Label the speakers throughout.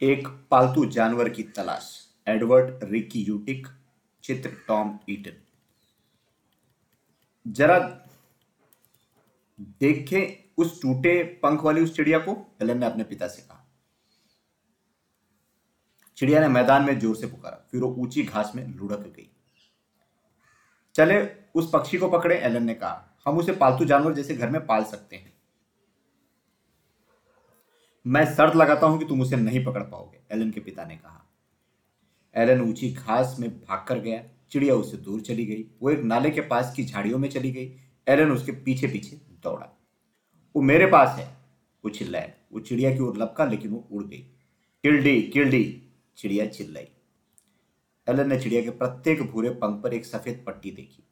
Speaker 1: एक पालतू जानवर की तलाश। एडवर्ड रिकी यूटिक, चित्र टॉम ईटन। जरा देखें उस टूटे पंख वाली उस चिड़िया को, एलन ने अपने पिता से कहा। चिड़िया ने मैदान में ज़ोर से पुकारा, फिर वो ऊँची घास में लुढ़क गई। चले, उस पक्षी को पकड़े, एलन ने कहा। हम उसे पालतू जानवर जैसे घर में पाल सकते हैं। मैं शर्त लगाता हूँ कि तुम उसे नहीं पकड़ पाओगे, एलन के पिता ने कहा। एलन ऊँची घास में भागकर गया, चिड़िया उससे दूर चली गई, वो एक नाले के पास की झाड़ियों में चली गई, एलन उसके पीछे पीछे दौड़ा। वो मेरे पास है, वो चिल्लाया, वो चिड़िया की ओर लपका, लेकिन वो उड़ गई। किल्डी किल्डी, चिड़िया चिल्लाई। एलन ने चिड़िया के प्रत्येक भूरे पंख पर एक सफ़ेद पट्टी देखी।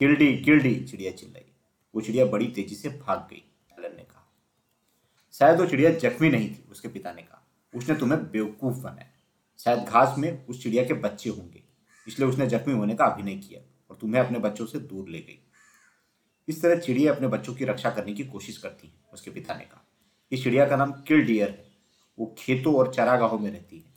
Speaker 1: किल्डी किल्डी, चिड़िया चिल्लाई। वो चिड़िया बड़ी तेज़ी से भाग गई। शायद वो चिड़िया जख्मी नहीं थी उसके पिता ने कहा उसने तुम्हें बेवकूफ़ बनाया। शायद घास में उस चिड़िया के बच्चे होंगे, इसलिए उसने जख्मी होने का अभिनय किया और तुम्हें अपने बच्चों से दूर ले गई। इस तरह चिड़िया अपने बच्चों की रक्षा करने की कोशिश करती है, उसके पिता ने कहा इस चिड़िया का नाम किल डियर है। वो खेतों और चरागाहों में रहती है।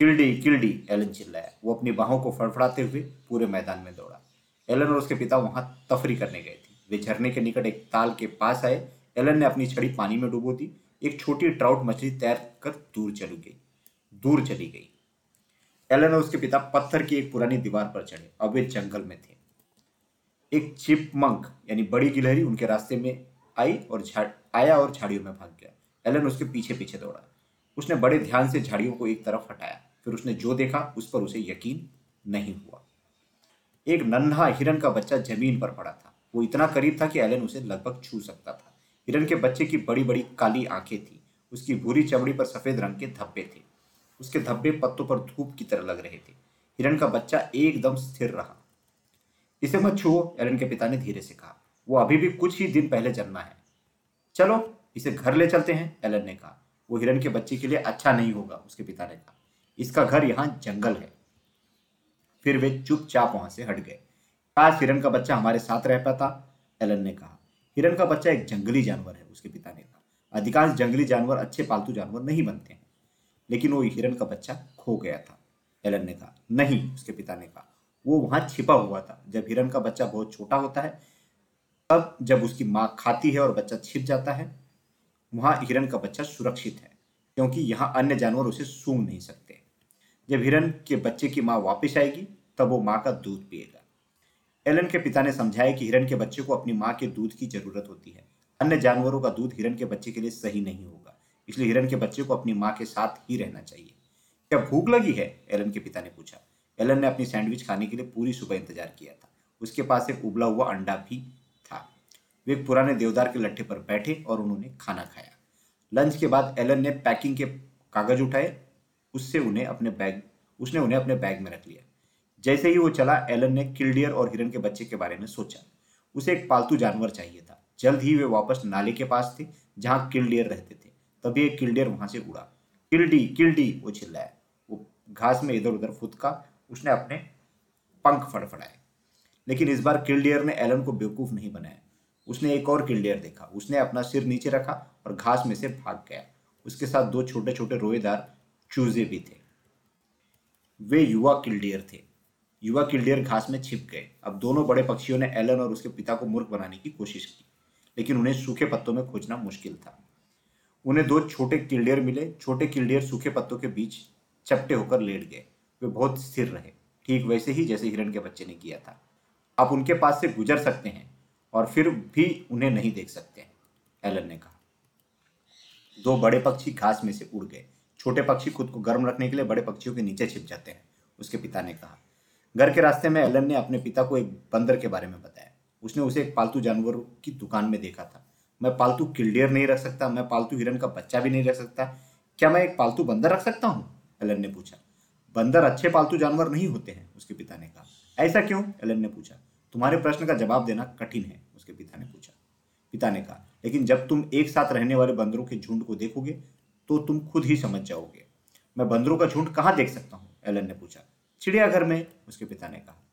Speaker 1: किल्डी किल्डी, एलन चिल्लाया। वो अपनी बाहों को फड़फड़ाते हुए पूरे मैदान में दौड़ा। एलन और उसके पिता वहाँ तफरी करने गए थे। वे झरने के निकट एक ताल के पास आए एलन ने अपनी छड़ी पानी में डुबो दी। एक छोटी ट्राउट मछली तैर कर दूर चली गई, दूर चली गई। एलन और उसके पिता पत्थर की एक पुरानी दीवार पर चढ़े, अब वे जंगल में थे। एक चिपमंक, यानी बड़ी गिलहरी, उनके रास्ते में आई और आया और झाड़ियों में भाग गया। एलन उसके पीछे पीछे दौड़ा। उसने बड़े ध्यान से झाड़ियों को एक तरफ़ हटाया। फिर उसने जो देखा, उस पर उसे यकीन नहीं हुआ। एक नन्हा हिरन का बच्चा ज़मीन पर पड़ा था। वो इतना करीब था कि एलन उसे लगभग छू सकता था। हिरन के बच्चे की बड़ी बड़ी काली आँखें थी। उसकी भूरी चमड़ी पर सफ़ेद रंग के धब्बे थे। उसके धब्बे पत्तों पर धूप की तरह लग रहे थे। हिरन का बच्चा एकदम स्थिर रहा। इसे मत छुओ, एलन के पिता ने धीरे से कहा। वो अभी भी कुछ ही दिन पहले जन्मा है। चलो, इसे घर ले चलते हैं, एलन ने कहा। वो हिरन के बच्चे के लिए अच्छा नहीं होगा, उसके पिता ने कहा। इसका घर यहाँ जंगल है। फिर वे चुपचाप वहाँ से हट गए। काश हिरन का बच्चा हमारे साथ रह पाता, एलन ने कहा। हिरन का बच्चा एक जंगली जानवर है, उसके पिता ने कहा। अधिकांश जंगली जानवर अच्छे पालतू जानवर नहीं बनते हैं। लेकिन वो हिरण का बच्चा खो गया था, एलन ने कहा। नहीं, उसके पिता ने कहा। वो वहाँ छिपा हुआ था। जब हिरण का बच्चा बहुत छोटा होता है, तब जब उसकी माँ खाती है और बच्चा छिप जाता है, वहाँ हिरण का बच्चा सुरक्षित है, क्योंकि यहाँ अन्य जानवर उसे सूंघ नहीं सकते। जब हिरण के बच्चे की माँ वापस आएगी, तब वो माँ का दूध पिएगा। एलन के पिता ने समझाया कि हिरन के बच्चे को अपनी माँ के दूध की ज़रूरत होती है। अन्य जानवरों का दूध हिरन के बच्चे के लिए सही नहीं होगा, इसलिए हिरण के बच्चे को अपनी माँ के साथ ही रहना चाहिए। क्या भूख लगी है? एलन के पिता ने पूछा। एलन ने अपनी सैंडविच खाने के लिए पूरी सुबह इंतज़ार किया था। उसके पास एक उबला हुआ अंडा भी था। वे एक पुराने देवदार के लट्ठे पर बैठे और उन्होंने खाना खाया। लंच के बाद एलन ने पैकिंग के कागज़ उठाए। उससे उन्हें अपने बैग, उसने उन्हें अपने बैग में रख लिया। जैसे ही वो चला, एलन ने किल्डियर और हिरन के बच्चे के बारे में सोचा। उसे एक पालतू जानवर चाहिए था। जल्द ही वे वापस नाले के पास थे, जहाँ किल्डियर रहते थे। तभी एक किल्डियर वहाँ से उड़ा। किल्डी किल्डी, वो चिल्लाया। वो घास में इधर उधर फुदका, उसने अपने पंख फड़फड़ाए। लेकिन इस बार किल्डियर ने एलन को बेवकूफ़ नहीं बनाया। उसने एक और किल्डियर देखा। उसने अपना सिर नीचे रखा और घास में से भाग गया। उसके साथ दो छोटे छोटे रोएदार चूजे भी थे। वे युवा किल्डियर थे। युवा किल्डियर घास में छिप गए। अब दोनों बड़े पक्षियों ने एलन और उसके पिता को मूर्ख बनाने की कोशिश की, लेकिन उन्हें सूखे पत्तों में खोजना मुश्किल था। उन्हें दो छोटे किल्डियर मिले। छोटे किल्डियर सूखे पत्तों के बीच चपटे होकर लेट गए। वे बहुत स्थिर रहे। ठीक वैसे ही जैसे हिरण के बच्चे ने किया था। आप उनके पास से गुजर सकते हैं और फिर भी उन्हें नहीं देख सकते हैं, एलन ने कहा। दो बड़े पक्षी घास में से उड़ गए। छोटे पक्षी खुद को गर्म रखने के लिए बड़े पक्षियों के नीचे छिप जाते हैं, उसके पिता ने कहा। घर के रास्ते में एलन ने अपने पिता को एक बंदर के बारे में बताया। उसने उसे एक पालतू जानवर की दुकान में देखा था। मैं पालतू किल्डियर नहीं रख सकता, मैं पालतू हिरन का बच्चा भी नहीं रख सकता। क्या मैं एक पालतू बंदर रख सकता हूँ? एलन ने पूछा। बंदर अच्छे पालतू जानवर नहीं होते हैं, उसके पिता ने कहा। ऐसा क्यों? एलन ने पूछा। तुम्हारे प्रश्न का जवाब देना कठिन है, उसके पिता ने पूछा। पिता ने कहा, लेकिन जब तुम एक साथ रहने वाले बंदरों के झुंड को देखोगे तो तुम खुद ही समझ जाओगे। मैं बंदरों का झुंड कहाँ देख सकता हूँ? एलन ने पूछा। चिड़ियाघर में, उसके पिता ने कहा,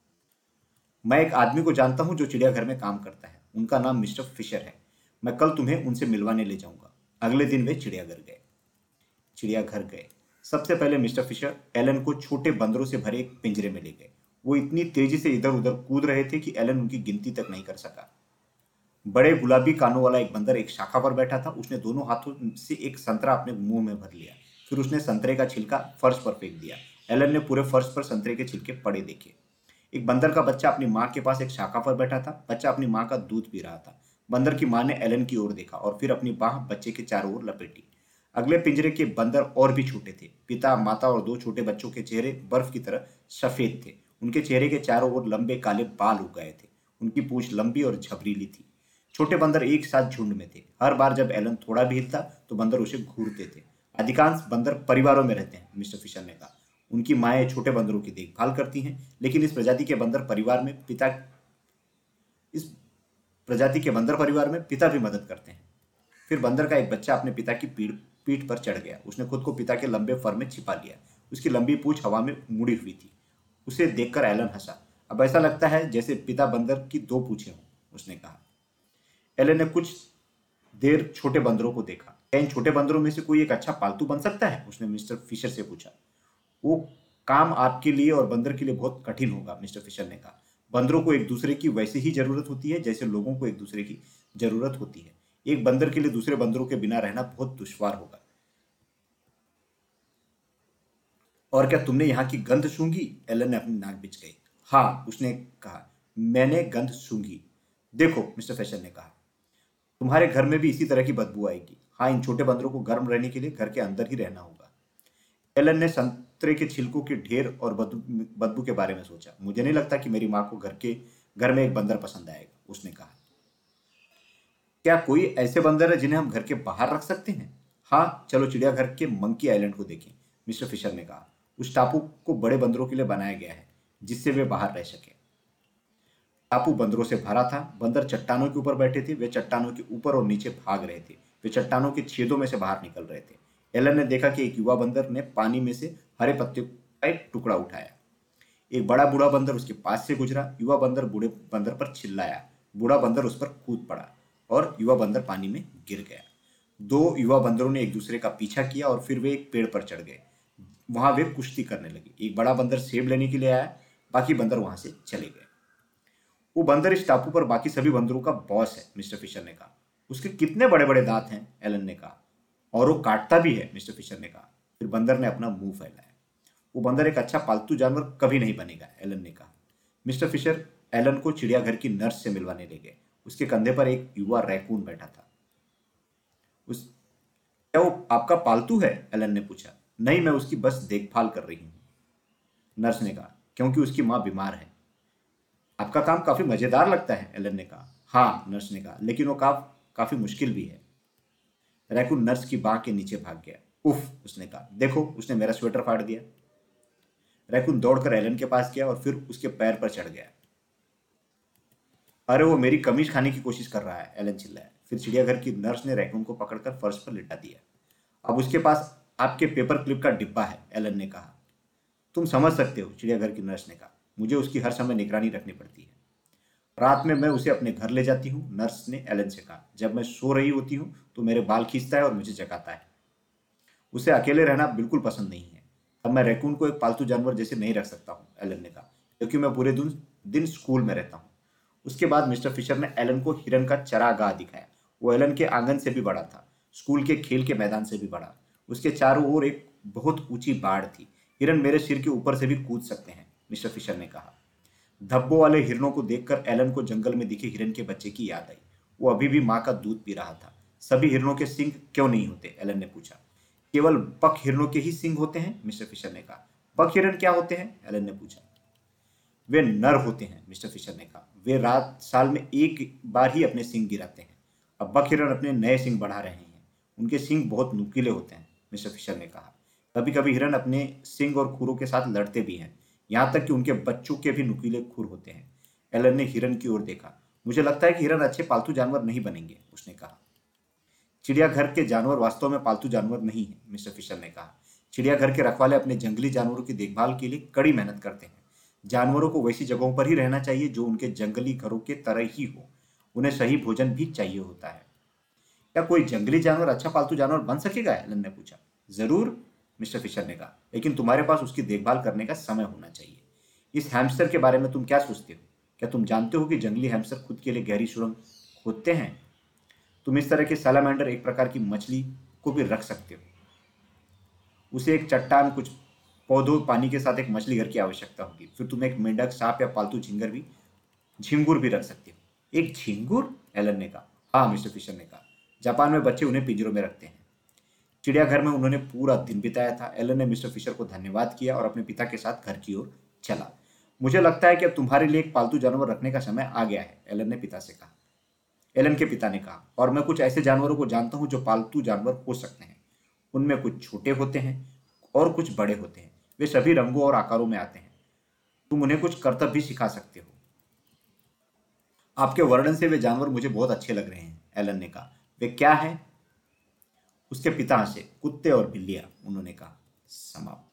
Speaker 1: मैं एक आदमी को जानता हूँ जो चिड़ियाघर में काम करता है। उनका नाम मिस्टर फिशर है। मैं कल तुम्हें उनसे मिलवाने ले जाऊँगा। अगले दिन वे चिड़ियाघर गए। चिड़ियाघर गए। सबसे पहले मिस्टर फिशर एलन को छोटे बंदरों से भरे एक पिंजरे में ले गए। वो इतनी तेज़ी से इधर उधर कूद रहे थे कि एलन उनकी गिनती तक नहीं कर सका। बड़े गुलाबी कानों वाला एक बंदर एक शाखा पर बैठा था। उसने दोनों हाथों से एक संतरा अपने मुँह में भर लिया। फिर उसने संतरे का छिलका फर्श पर फेंक दिया। एलन ने पूरे फर्श पर संतरे के छिलके पड़े देखे। एक बंदर का बच्चा अपनी माँ के पास एक शाखा पर बैठा था। बच्चा अपनी माँ का दूध पी रहा था। बंदर की माँ ने एलन की ओर देखा और फिर अपनी बाह बच्चे के चारों ओर लपेटी। अगले पिंजरे के बंदर और भी छोटे थे। पिता, माता और दो छोटे बच्चों के चेहरे बर्फ़ की तरह सफ़ेद थे। उनके चेहरे के चारों ओर लंबे काले बाल उग गए थे। उनकी पूछ लंबी और झबरीली थी। छोटे बंदर एक साथ झुंड में थे। हर बार जब एलन थोड़ा भी हिलता तो बंदर उसे घूरते थे। अधिकांश बंदर परिवारों में रहते हैं, मिस्टर फिशर ने कहा। उनकी माएँ छोटे बंदरों की देखभाल करती हैं, लेकिन इस प्रजाति के बंदर परिवार में पिता इस प्रजाति के बंदर परिवार में पिता भी मदद करते हैं। फिर बंदर का एक बच्चा अपने पिता की पीठ पीठ पर चढ़ गया। उसने खुद को पिता के लंबे फर में छिपा लिया। उसकी लंबी पूछ हवा में मुड़ी हुई थी। उसे देखकर एलन हंसा। अब ऐसा लगता है जैसे पिता बंदर की दो पूछे हों, उसने कहा। एलन ने कुछ देर छोटे बंदरों को देखा। इन छोटे बंदरों में से कोई एक अच्छा पालतू बन सकता है? उसने मिस्टर फिशर से पूछा। वो काम आपके लिए और बंदर के लिए बहुत कठिन होगा, मिस्टर फिशर ने कहा। बंदरों को एक दूसरे की वैसे ही ज़रूरत होती है, जैसे लोगों को एक दूसरे की ज़रूरत होती है। एक बंदर के लिए दूसरे बंदरों के बिना रहना बहुत दुश्वार होगा। और क्या तुमने यहाँ की गंध सूंघी? एलन ने अपनी नाक बिच गई। हाँ उसने कहा, मैंने गंध सूंघी। देखो, मिस्टर फ़ैशन ने कहा, तुम्हारे घर में भी इसी तरह की बदबू आएगी। हाँ इन छोटे बंदरों को गर्म रहने के लिए घर के अंदर ही रहना होगा। एलन ने संतरे के छिलकों के ढेर और बदबू के बारे में सोचा। मुझे नहीं लगता कि मेरी माँ को घर के, घर में एक बंदर पसंद आएगा, उसने कहा। क्या कोई ऐसे बंदर है जिन्हें हम घर के बाहर रख सकते हैं? हाँ चलो चिड़ियाघर के मंकी आइलैंड को देखें, मिस्टर फिशर ने कहा। उस टापू को बड़े बंदरों के लिए बनाया गया है, जिससे वे बाहर रह सके। टापू बंदरों से भरा था, बंदर चट्टानों के ऊपर बैठे थे, वे चट्टानों के ऊपर और नीचे भाग रहे थे, वे चट्टानों के छेदों में से बाहर निकल रहे थे। एलन ने देखा कि एक युवा बंदर ने पानी में से हरे पत्ते का एक टुकड़ा उठाया। एक बड़ा बूढ़ा बंदर उसके पास से गुजरा। युवा बंदर बूढ़े बंदर पर चिल्लाया। बूढ़ा बंदर उस पर कूद पड़ा और युवा बंदर पानी में गिर गया। दो युवा बंदरों ने एक दूसरे का पीछा किया और फिर वे एक पेड़ पर चढ़ गए। वहाँ वे कुश्ती करने लगे। एक बड़ा बंदर सेब लेने के लिए आया। बाकी बंदर वहाँ से चले गए। वो बंदर इस टापू पर बाकी सभी बंदरों का बॉस है, मिस्टर फिशर ने कहा। उसके कितने बड़े बड़े दांत हैं? एलन ने कहा। और वो काटता भी है, मिस्टर फिशर ने कहा। फिर बंदर ने अपना मुँह फैलाया। वो बंदर एक अच्छा पालतू जानवर कभी नहीं बनेगा, एलन ने कहा। मिस्टर फिशर एलन को चिड़ियाघर की नर्स से मिलवाने ले गए। उसके कंधे पर एक युवा रैकून बैठा था। उस, क्या वो आपका पालतू है? एलन ने पूछा। नहीं, मैं उसकी बस देखभाल कर रही हूँ। नर्स ने कहा। क्योंकि उसकी माँ बीमार है। आपका काम काफ़ी मज़ेदार लगता है, एलन ने कहा। हाँ नर्स ने कहा। लेकिन वो काम काफ़ी मुश्किल भी है। रैकून नर्स की बाह के नीचे भाग गया। उफ, उसने कहा, देखो, उसने मेरा स्वेटर फाड़ दिया। रैकून दौड़कर एलन के पास गया और फिर उसके पैर पर चढ़ गया। अरे, वो मेरी कमीज खाने की कोशिश कर रहा है, एलन चिल्लाया। फिर चिड़ियाघर की नर्स ने रैकून को पकड़कर फर्श पर लिटा दिया। अब उसके पास आपके पेपर क्लिप का डिब्बा है, एलन ने कहा। तुम समझ सकते हो, चिड़ियाघर की नर्स ने कहा। मुझे उसकी हर समय निगरानी रखनी पड़ती है। रात में मैं उसे अपने घर ले जाती हूँ। नर्स ने एलन से कहा, जब मैं सो रही होती हूँ तो मेरे बाल खींचता है और मुझे जगाता है। उसे अकेले रहना बिल्कुल पसंद नहीं है। अब मैं रैकून को एक पालतू जानवर जैसे नहीं रख सकता हूँ, एलन ने कहा, क्योंकि मैं पूरे दिन दिन स्कूल में रहता हूँ। उसके बाद मिस्टर फिशर ने एलन को हिरन का चरागाह दिखाया। वो एलन के आँगन से भी बड़ा था स्कूल के खेल के मैदान से भी बड़ा। उसके चारों ओर एक बहुत ऊँची बाढ़ थी। हिरन मेरे सिर के ऊपर से भी कूद सकते हैं, मिस्टर फिशर ने कहा। धब्बों वाले हिरणों को देखकर एलन को जंगल में दिखे हिरन के बच्चे की याद आई। वो अभी भी माँ का दूध पी रहा था। सभी हिरणों के सिंग क्यों नहीं होते? एलन ने पूछा। केवल बक हिरणों के ही सिंग होते हैं? मिस्टर फिशर ने कहा। बक हिरन क्या होते हैं? एलन ने पूछा। वे नर होते हैं, मिस्टर फिशर ने कहा। वे रात, साल में एक बार ही अपने सिंग गिराते हैं। अब बक हिरण अपने नए सिंग बढ़ा रहे हैं। उनके सिंग बहुत नुकीले होते हैं, मिस्टर फिशर ने कहा। कभी कभी हिरण अपने सिंग और खुरों के साथ लड़ते भी हैं। यहाँ तक कि उनके बच्चों के भी नुकीले खुर होते हैं। एलन ने हिरन की ओर देखा। मुझे लगता है कि हिरन अच्छे पालतू जानवर नहीं बनेंगे, उसने कहा। चिड़ियाघर के जानवर वास्तव में पालतू जानवर नहीं है, मिस्टर फिशर ने कहा। चिड़ियाघर के रखवाले अपने जंगली जानवरों की देखभाल के लिए कड़ी मेहनत करते हैं। जानवरों को वैसी जगहों पर ही रहना चाहिए जो उनके जंगली घरों के तरह ही हो। उन्हें सही भोजन भी चाहिए होता है। क्या कोई जंगली जानवर अच्छा पालतू जानवर बन सकेगा? एलन ने पूछा। ज़रूर। मिस्टर फिशर ने कहा, लेकिन तुम्हारे पास उसकी देखभाल करने का समय होना चाहिए। इस हैमस्टर के बारे में तुम क्या सोचते हो? क्या तुम जानते हो कि जंगली हैमस्टर खुद के लिए गहरी सुरंग खोदते हैं? तुम इस तरह के सैलामेंडर एक प्रकार की मछली को भी रख सकते हो। उसे एक चट्टान, कुछ पौधों, पानी के साथ एक मछली घर की आवश्यकता होगी। फिर तुम एक मेंढक, सांप या पालतू झिंगर भी, झिंगुर भी रख सकते हो। एक झिंगुर? एलन ने कहा। हाँ मिस्टर फिशर ने कहा। जापान में बच्चे उन्हें पिंजरों में रखते हैं। चिड़ियाघर में उन्होंने पूरा दिन बिताया था। एलन ने मिस्टर फिशर को धन्यवाद किया और अपने पिता के साथ घर की ओर चला। मुझे लगता है कि अब तुम्हारे लिए एक पालतू जानवर रखने का समय आ गया है, एलन ने पिता से कहा। एलन के पिता ने कहा, और मैं कुछ ऐसे जानवरों को जानता हूँ जो पालतू जानवर हो सकते हैं। उनमें कुछ छोटे होते हैं और कुछ बड़े होते हैं। वे सभी रंगों और आकारों में आते हैं। तुम उन्हें कुछ कर्तव्य भी सिखा सकते हो। आपके वर्णन से वे जानवर मुझे बहुत अच्छे लग रहे हैं, एलन ने कहा। वे क्या हैं? उसके पिता से कुत्ते और बिल्लियाँ उन्होंने कहा समाप्त।